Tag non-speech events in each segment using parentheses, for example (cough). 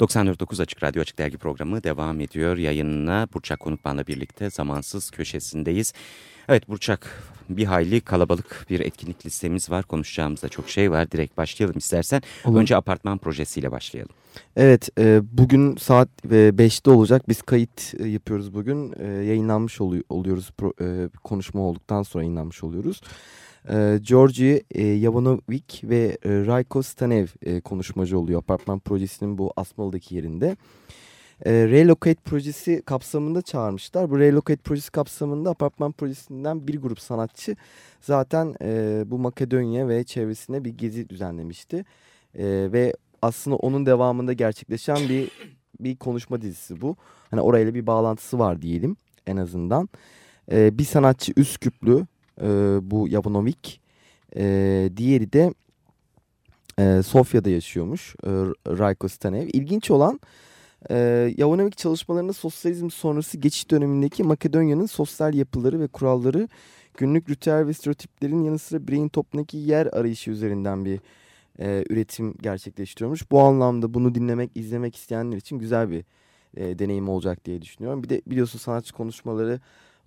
...94.9 Açık Radyo Açık Dergi programı devam ediyor. Yayınına Burçak Konukman'la birlikte zamansız köşesindeyiz. Evet Burçak bir hayli kalabalık bir etkinlik listemiz var. Konuşacağımızda çok şey var. Direkt başlayalım istersen. Olur. Önce apartman projesiyle başlayalım. Evet, e, bugün saat 5'te olacak. Biz kayıt e, yapıyoruz bugün. E, yayınlanmış olu oluyoruz. Pro, e, konuşma olduktan sonra yayınlanmış oluyoruz. E, Georgi e, Yavanovik ve e, Rayko Stanev e, konuşmacı oluyor. Apartman projesinin bu Asmalı'daki yerinde. E, Relocate projesi kapsamında çağırmışlar. Bu Relocate projesi kapsamında apartman projesinden bir grup sanatçı zaten e, bu Makedonya ve çevresine bir gezi düzenlemişti. E, ve aslında onun devamında gerçekleşen bir bir konuşma dizisi bu. Hani orayla bir bağlantısı var diyelim en azından. E, bir sanatçı Üsküplü e, bu Yavanovik. E, diğeri de e, Sofya'da yaşıyormuş e, Rayko Stanev. İlginç olan e, Yavanovik çalışmalarında sosyalizm sonrası geçiş dönemindeki Makedonya'nın sosyal yapıları ve kuralları günlük ritüel ve stereotiplerin yanı sıra bireyin toplumdaki yer arayışı üzerinden bir e, üretim gerçekleştiriyormuş. Bu anlamda bunu dinlemek, izlemek isteyenler için güzel bir e, deneyim olacak diye düşünüyorum. Bir de biliyorsun sanatçı konuşmaları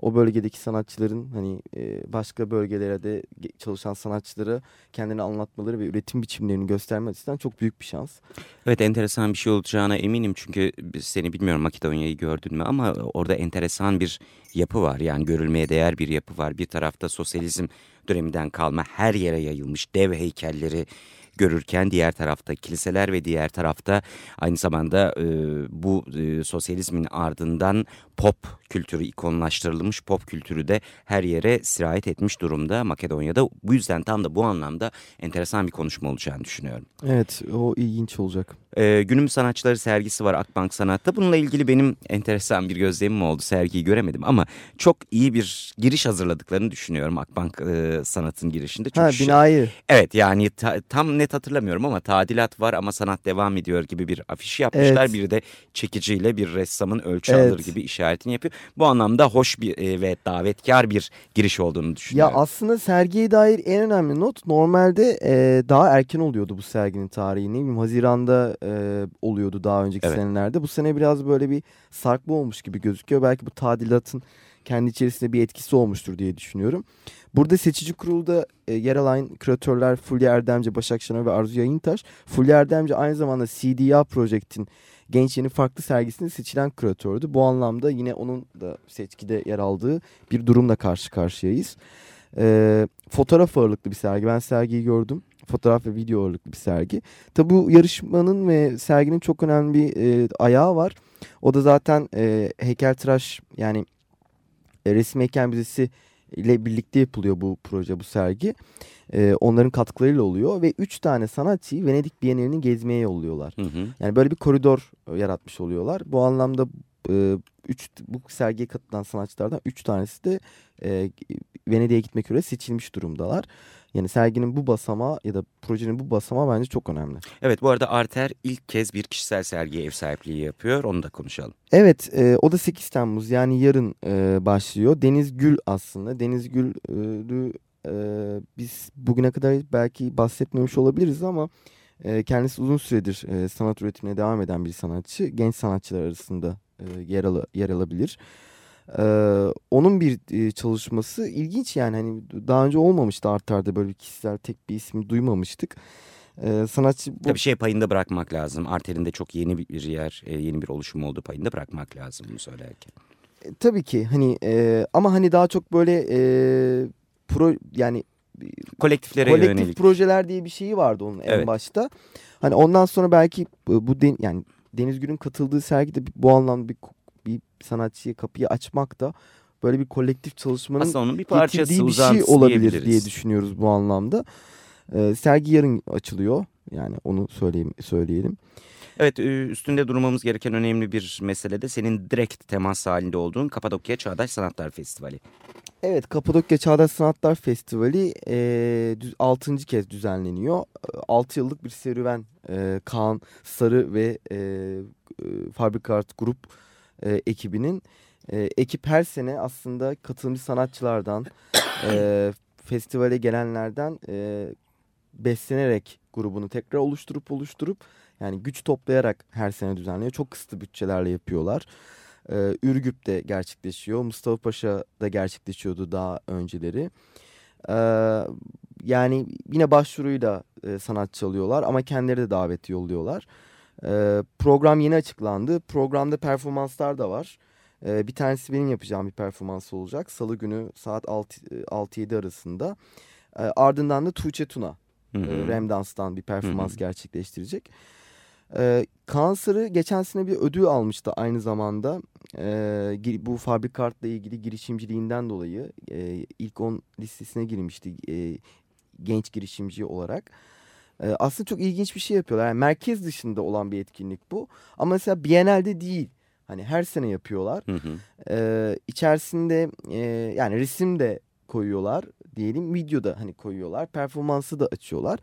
o bölgedeki sanatçıların hani e, başka bölgelere de çalışan sanatçılara kendini anlatmaları ve üretim biçimlerini göstermesi açısından çok büyük bir şans. Evet enteresan bir şey olacağına eminim çünkü seni bilmiyorum Makedonya'yı gördün mü ama orada enteresan bir yapı var. Yani görülmeye değer bir yapı var. Bir tarafta sosyalizm döneminden kalma her yere yayılmış dev heykelleri görürken diğer tarafta kiliseler ve diğer tarafta aynı zamanda e, bu e, sosyalizmin ardından pop kültürü ikonlaştırılmış pop kültürü de her yere sirayet etmiş durumda Makedonya'da. Bu yüzden tam da bu anlamda enteresan bir konuşma olacağını düşünüyorum. Evet o ilginç olacak. Ee, günümüz sanatçıları sergisi var Akbank Sanat'ta. Bununla ilgili benim enteresan bir gözlemim oldu. Sergiyi göremedim ama çok iyi bir giriş hazırladıklarını düşünüyorum Akbank e, Sanat'ın girişinde. Çünkü ha binayı. Evet yani ta, tam net hatırlamıyorum ama tadilat var ama sanat devam ediyor gibi bir afiş yapmışlar. Evet. Biri de çekiciyle bir ressamın ölçü evet. alır gibi işaretini yapıyor. Bu anlamda hoş bir e, ve davetkar bir giriş olduğunu düşünüyorum. Ya aslında sergiye dair en önemli not normalde e, daha erken oluyordu bu serginin tarihi. Ne bileyim Haziran'da e, oluyordu daha önceki evet. senelerde. Bu sene biraz böyle bir sarkma olmuş gibi gözüküyor. Belki bu tadilatın kendi içerisinde bir etkisi olmuştur diye düşünüyorum. Burada seçici kurulda e, yer alan küratörler Fulya Erdemci, Başak Şener ve Arzu Yayıntaş. Fulya Erdemci aynı zamanda CDA Project'in Genç Yeni Farklı sergisinde seçilen küratördü. Bu anlamda yine onun da seçkide yer aldığı bir durumla karşı karşıyayız. E, fotoğraf ağırlıklı bir sergi. Ben sergiyi gördüm. Fotoğraf ve video ağırlıklı bir sergi. Tabi bu yarışmanın ve serginin çok önemli bir e, ayağı var. O da zaten e, heykeltıraş yani e, resim heykel müzesi ile birlikte yapılıyor bu proje, bu sergi. E, onların katkılarıyla oluyor ve üç tane sanatçıyı Venedik Bienalini gezmeye yolluyorlar. Hı hı. Yani böyle bir koridor yaratmış oluyorlar. Bu anlamda e, üç, bu sergiye katılan sanatçılardan üç tanesi de e, Venedik'e gitmek üzere seçilmiş durumdalar. Yani serginin bu basamağı ya da projenin bu basamağı bence çok önemli. Evet bu arada Arter ilk kez bir kişisel sergiye ev sahipliği yapıyor. Onu da konuşalım. Evet e, o da 8 Temmuz yani yarın e, başlıyor. Deniz Gül aslında. Deniz Gül'ü e, biz bugüne kadar belki bahsetmemiş olabiliriz ama e, kendisi uzun süredir e, sanat üretimine devam eden bir sanatçı. Genç sanatçılar arasında e, yer, al yer alabilir. Ee, onun bir e, çalışması ilginç yani hani daha önce olmamıştı Artar'da böyle bir kişisel tek bir ismi duymamıştık. Ee, sanatçı bu... Tabii şey payında bırakmak lazım. Arter'in de çok yeni bir yer, e, yeni bir oluşum olduğu payında bırakmak lazım bunu söylerken. E, tabii ki hani e, ama hani daha çok böyle e, pro yani kolektiflere kolektif yönelik. projeler diye bir şeyi vardı onun evet. en başta. Hani ondan sonra belki bu den, yani Deniz Gül'ün katıldığı sergide bu anlamda bir bir sanatçıya kapıyı açmak da böyle bir kolektif çalışmanın Aslında onun bir parçası, bir şey olabilir diye düşünüyoruz bu anlamda. Ee, sergi yarın açılıyor. Yani onu söyleyeyim, söyleyelim. Evet e, üstünde durmamız gereken önemli bir mesele de senin direkt temas halinde olduğun Kapadokya Çağdaş Sanatlar Festivali. Evet Kapadokya Çağdaş Sanatlar Festivali e, 6. kez düzenleniyor. 6 yıllık bir serüven e, Kaan Sarı ve e, e, Fabrikart Grup e, ekibinin. E, ekip her sene aslında katılımcı sanatçılardan, e, (coughs) festivale gelenlerden e, beslenerek grubunu tekrar oluşturup oluşturup yani güç toplayarak her sene düzenliyor. Çok kısıtlı bütçelerle yapıyorlar. Ee, Ürgüp'te gerçekleşiyor. Mustafa Paşa'da gerçekleşiyordu daha önceleri. Ee, yani yine başvuruyla e, sanatçı alıyorlar ama kendileri de davet yolluyorlar. Ee, program yeni açıklandı. Programda performanslar da var. Ee, bir tanesi benim yapacağım bir performans olacak. Salı günü saat 6-7 arasında. Ee, ardından da Tuğçe Tuna Hı -hı. Remdans'tan bir performans Hı -hı. gerçekleştirecek. Ee, Kansır'ı geçen sene bir ödül almıştı aynı zamanda. Ee, bu fabrikartla ilgili girişimciliğinden dolayı e, ilk 10 listesine girmişti e, genç girişimci olarak. E, aslında çok ilginç bir şey yapıyorlar. Yani merkez dışında olan bir etkinlik bu. Ama mesela Biennale'de değil. Hani her sene yapıyorlar. Hı hı. Ee, içerisinde e, yani resim de koyuyorlar diyelim. Video da hani koyuyorlar. Performansı da açıyorlar.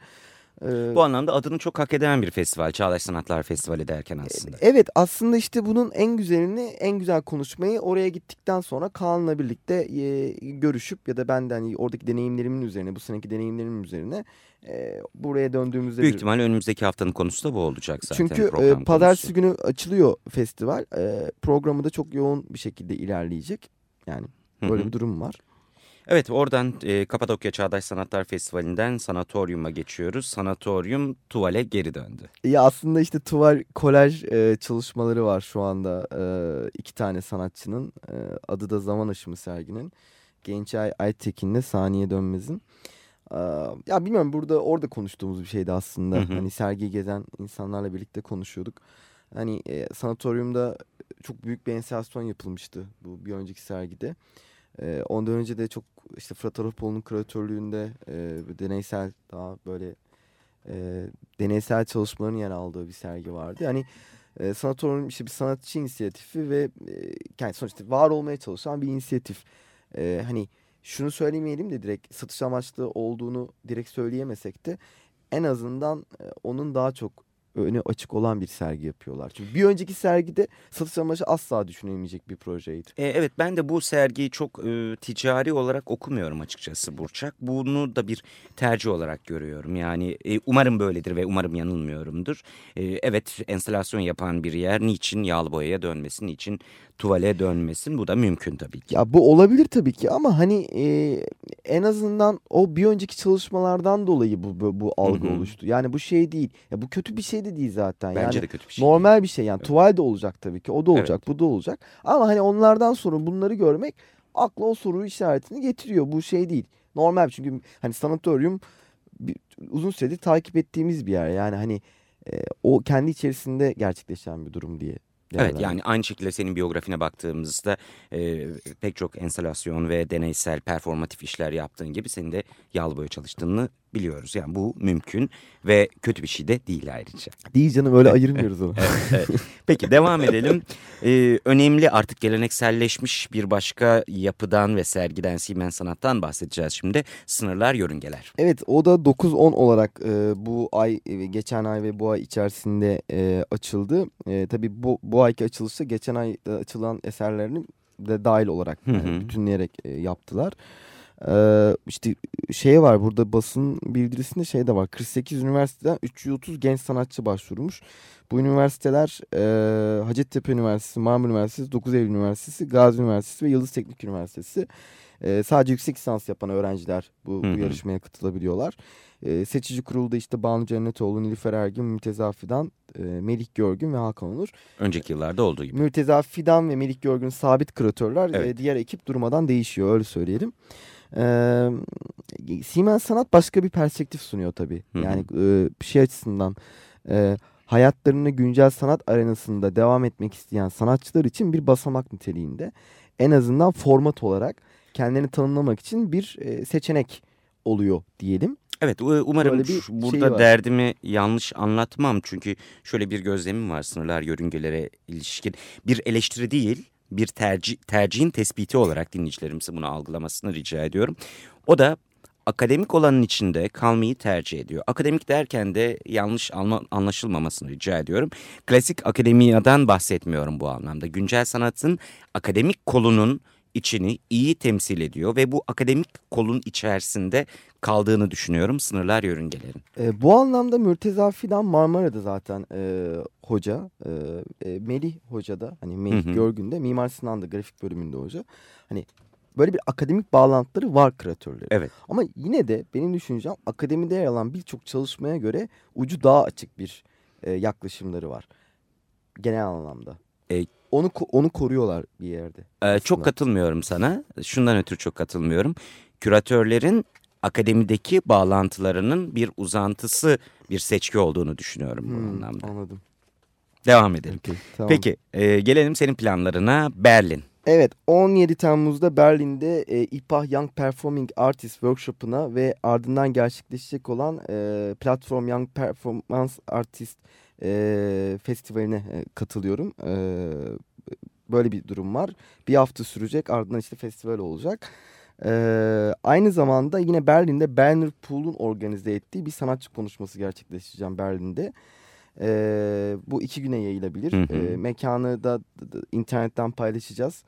Ee, Bu anlamda adını çok hak eden bir festival. Çağdaş Sanatlar Festivali derken aslında. Evet aslında işte bunun en güzelini en güzel konuşmayı oraya gittikten sonra Kaan'la birlikte e, görüşüp ya da benden oradaki deneyimlerimin üzerine bu seneki deneyimlerimin üzerine e, buraya döndüğümüzde... Büyük ihtimalle önümüzdeki haftanın konusu da bu olacak zaten. Çünkü e, pazartesi günü açılıyor festival. E, programı da çok yoğun bir şekilde ilerleyecek. Yani böyle Hı -hı. bir durum var. Evet oradan e, Kapadokya Çağdaş Sanatlar Festivali'nden sanatoryuma geçiyoruz. Sanatoryum tuvale geri döndü. Ya aslında işte tuval kolaj e, çalışmaları var şu anda e, iki tane sanatçının. E, adı da Zaman Aşımı serginin. Gençay Aytekin'le Saniye Dönmez'in. E, ya bilmiyorum burada orada konuştuğumuz bir şeydi aslında. Hı hı. Hani sergiyi gezen insanlarla birlikte konuşuyorduk. Hani e, sanatoryumda çok büyük bir enstalasyon yapılmıştı bu bir önceki sergide. E, ondan önce de çok işte Fırat Arapoğlu'nun küratörlüğünde e, deneysel daha böyle e, deneysel çalışmaların yer aldığı bir sergi vardı. Yani e, sanatoryum işte bir sanatçı inisiyatifi ve e, yani sonuçta var olmaya çalışan bir inisiyatif. E, hani şunu söylemeyelim de direkt satış amaçlı olduğunu direkt söyleyemesek de en azından e, onun daha çok önü açık olan bir sergi yapıyorlar. Çünkü bir önceki sergide satış amacı asla düşünülmeyecek bir projeydi. E, evet ben de bu sergiyi çok e, ticari olarak okumuyorum açıkçası Burçak. Bunu da bir tercih olarak görüyorum. Yani e, umarım böyledir ve umarım yanılmıyorumdur. E, evet enstalasyon yapan bir yer niçin yağlı boyaya dönmesin, niçin tuvale dönmesin bu da mümkün tabii ki. Ya bu olabilir tabii ki ama hani e, en azından o bir önceki çalışmalardan dolayı bu bu, bu algı Hı -hı. oluştu. Yani bu şey değil. Ya bu kötü bir şey de değil zaten. Bence yani de kötü bir şey. Normal değil. bir şey yani evet. tuval de olacak tabii ki. O da olacak, evet. bu da olacak. Ama hani onlardan sonra bunları görmek akla o soru işaretini getiriyor. Bu şey değil. Normal çünkü hani sanatoryum bir, uzun süredir takip ettiğimiz bir yer. Yani hani e, o kendi içerisinde gerçekleşen bir durum diye Evet yani aynı şekilde senin biyografine baktığımızda e, pek çok enstalasyon ve deneysel performatif işler yaptığın gibi senin de yağlı boya çalıştığını biliyoruz. Yani bu mümkün ve kötü bir şey de değil ayrıca. Değil canım öyle ayırmıyoruz onu. evet, evet. (laughs) Peki devam edelim. Ee, önemli artık gelenekselleşmiş bir başka yapıdan ve sergiden Siemens Sanat'tan bahsedeceğiz şimdi. Sınırlar Yörüngeler. Evet o da 9-10 olarak e, bu ay e, geçen ay ve bu ay içerisinde e, açıldı. E, tabii bu, bu ayki açılışta geçen ay açılan eserlerini de dahil olarak yani bütünleyerek e, yaptılar. Ee, işte şey var burada basın bildirisinde şey de var. 48 üniversiteden 330 genç sanatçı başvurmuş. Bu üniversiteler e, Hacettepe Üniversitesi, Marmara Üniversitesi, 9 Eylül Üniversitesi, Gazi Üniversitesi ve Yıldız Teknik Üniversitesi. E, sadece yüksek lisans yapan öğrenciler bu, bu yarışmaya katılabiliyorlar. E, seçici kurulda işte Banu Cennetoğlu, Nilüfer Ergin, Mürteza Fidan, e, Melih Görgün ve Hakan Onur. Önceki yıllarda olduğu gibi. Mürteza Fidan ve Melih Görgün sabit küratörler. Evet. E, diğer ekip durmadan değişiyor öyle söyleyelim. Ee, Siemens Sanat başka bir perspektif sunuyor tabii. Hı -hı. Yani e, şey açısından e, hayatlarını güncel sanat arenasında devam etmek isteyen sanatçılar için bir basamak niteliğinde. En azından format olarak kendilerini tanımlamak için bir e, seçenek oluyor diyelim. Evet umarım burada derdimi yanlış anlatmam. Çünkü şöyle bir gözlemim var sınırlar yörüngelere ilişkin. Bir eleştiri değil bir tercih, tercihin tespiti olarak dinleyicilerimizin bunu algılamasını rica ediyorum. O da akademik olanın içinde kalmayı tercih ediyor. Akademik derken de yanlış anlaşılmamasını rica ediyorum. Klasik akademiyadan bahsetmiyorum bu anlamda. Güncel sanatın akademik kolunun içini iyi temsil ediyor ve bu akademik kolun içerisinde kaldığını düşünüyorum sınırlar yörüngelerin. E, bu anlamda Mürteza Fidan Marmara'da zaten e, hoca, e, e, Melih Hoca da hani Melih hı hı. Görgün de Mimar Sinan'da grafik bölümünde hoca. Hani böyle bir akademik bağlantıları var kreatörlerin. Evet. Ama yine de benim düşüncem akademide yer alan birçok çalışmaya göre ucu daha açık bir e, yaklaşımları var. Genel anlamda. E, onu onu koruyorlar bir yerde. E, çok katılmıyorum sana. Şundan ötürü çok katılmıyorum. Küratörlerin akademideki bağlantılarının bir uzantısı, bir seçki olduğunu düşünüyorum hmm, bu anlamda. Anladım. Devam edelim. Okay, tamam. Peki e, gelelim senin planlarına Berlin. Evet 17 Temmuz'da Berlin'de e, İPAH Young Performing Artist Workshop'ına ve ardından gerçekleşecek olan e, Platform Young Performance Artist e, Festivali'ne e, katılıyorum. E, böyle bir durum var. Bir hafta sürecek ardından işte festival olacak. Ee, aynı zamanda yine Berlin'de Berner Pool'un organize ettiği bir sanatçı konuşması gerçekleştireceğim Berlin'de. Ee, bu iki güne yayılabilir. Hı hı. Ee, mekanı da, internetten paylaşacağız.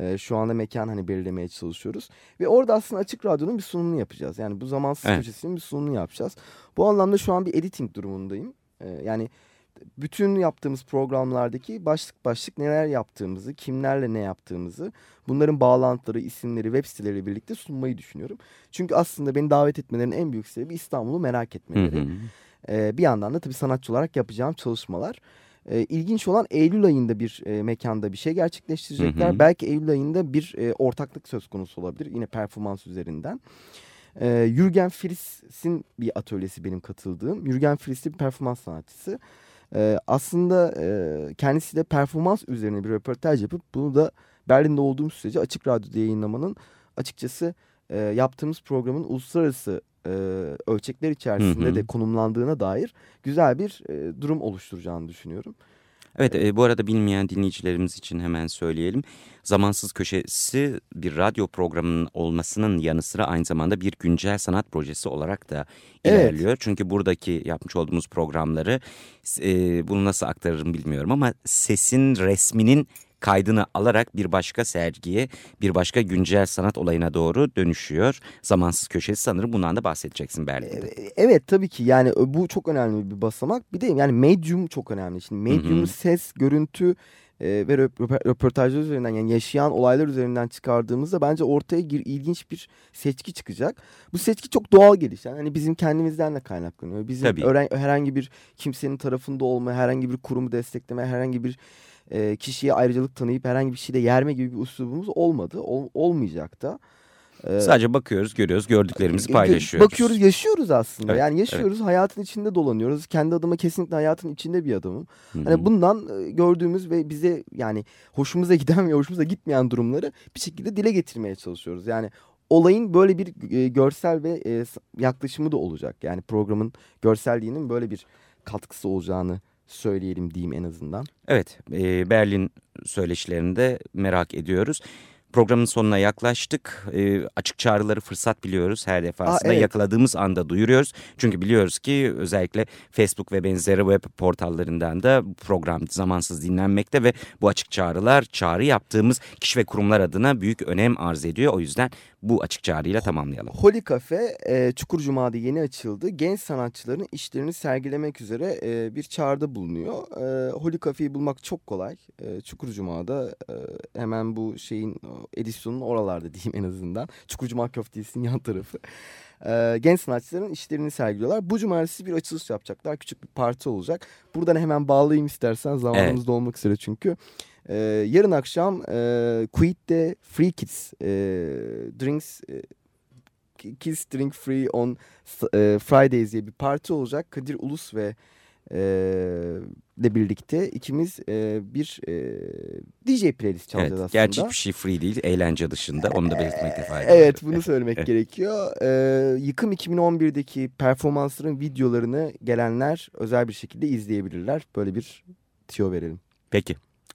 Ee, şu anda mekan hani belirlemeye çalışıyoruz. Ve orada aslında Açık Radyo'nun bir sunumunu yapacağız. Yani bu zamansız evet. köşesinin bir sunumunu yapacağız. Bu anlamda şu an bir editing durumundayım. Ee, yani bütün yaptığımız programlardaki başlık başlık neler yaptığımızı, kimlerle ne yaptığımızı, bunların bağlantıları, isimleri, web siteleriyle birlikte sunmayı düşünüyorum. Çünkü aslında beni davet etmelerinin en büyük sebebi İstanbul'u merak etmeleri. Hı hı. Ee, bir yandan da tabii sanatçı olarak yapacağım çalışmalar. Ee, ilginç olan Eylül ayında bir e, mekanda bir şey gerçekleştirecekler. Hı hı. Belki Eylül ayında bir e, ortaklık söz konusu olabilir yine performans üzerinden. Ee, Jürgen Fritz'in bir atölyesi benim katıldığım. Jürgen Fritz bir performans sanatçısı. Ee, aslında e, kendisi de performans üzerine bir röportaj yapıp bunu da Berlin'de olduğum sürece Açık Radyo'da yayınlamanın açıkçası e, yaptığımız programın uluslararası e, ölçekler içerisinde hı hı. de konumlandığına dair güzel bir e, durum oluşturacağını düşünüyorum. Evet e, bu arada bilmeyen dinleyicilerimiz için hemen söyleyelim. Zamansız Köşesi bir radyo programının olmasının yanı sıra aynı zamanda bir güncel sanat projesi olarak da ilerliyor. Evet. Çünkü buradaki yapmış olduğumuz programları e, bunu nasıl aktarırım bilmiyorum ama sesin resminin kaydını alarak bir başka sergiye, bir başka güncel sanat olayına doğru dönüşüyor. Zamansız köşesi sanırım bundan da bahsedeceksin Berlin'de. Evet tabii ki yani bu çok önemli bir basamak. Bir de yani medium çok önemli. Şimdi medium ses, görüntü e, ve röportajlar üzerinden yani yaşayan olaylar üzerinden çıkardığımızda bence ortaya gir, ilginç bir seçki çıkacak. Bu seçki çok doğal gelişen. Yani bizim kendimizden de kaynaklanıyor. Bizim öğren, herhangi bir kimsenin tarafında olma, herhangi bir kurumu destekleme, herhangi bir e, kişiye ayrıcalık tanıyıp herhangi bir şeyde yerme gibi bir üslubumuz olmadı. Ol, olmayacak da. Ee, Sadece bakıyoruz, görüyoruz, gördüklerimizi paylaşıyoruz. Bakıyoruz, yaşıyoruz aslında. Evet, yani yaşıyoruz, evet. hayatın içinde dolanıyoruz. Kendi adıma kesinlikle hayatın içinde bir adamım. Hı -hı. Hani bundan gördüğümüz ve bize yani hoşumuza giden (laughs) ve hoşumuza gitmeyen durumları bir şekilde dile getirmeye çalışıyoruz. Yani olayın böyle bir görsel ve yaklaşımı da olacak. Yani programın görselliğinin böyle bir katkısı olacağını söyleyelim diyeyim en azından. Evet, e, Berlin söyleşilerinde merak ediyoruz. Programın sonuna yaklaştık. E, açık çağrıları fırsat biliyoruz her defasında. Aa, evet. Yakaladığımız anda duyuruyoruz. Çünkü biliyoruz ki özellikle Facebook ve benzeri web portallarından da program zamansız dinlenmekte ve bu açık çağrılar çağrı yaptığımız kişi ve kurumlar adına büyük önem arz ediyor. O yüzden bu açık çağrıyla tamamlayalım. Holy Cafe e, Çukur Cuma'da yeni açıldı. Genç sanatçıların işlerini sergilemek üzere e, bir çağrıda bulunuyor. E, Holy Cafe'yi bulmak çok kolay. E, Çukur Cuma'da e, hemen bu şeyin edisyonun oralarda diyeyim en azından. Çukur Cuma köftesinin yan tarafı. E, genç sanatçıların işlerini sergiliyorlar. Bu cumartesi bir açılış yapacaklar. Küçük bir parti olacak. Buradan hemen bağlayayım istersen zamanımız evet. dolmak üzere çünkü. E, yarın akşam e, Quid'de Free Kids e, Drinks e, Kids Drink Free on e, Fridays diye bir parti olacak. Kadir Ulus ve e, ile birlikte ikimiz e, bir e, DJ playlist çalacağız Evet, aslında. gerçi hiçbir şey free değil, eğlence dışında. Onu da belirtmekte fayda var. Evet bunu (laughs) söylemek gerekiyor. Ee, Yıkım 2011'deki performansların videolarını gelenler özel bir şekilde izleyebilirler. Böyle bir tiyo verelim. Peki,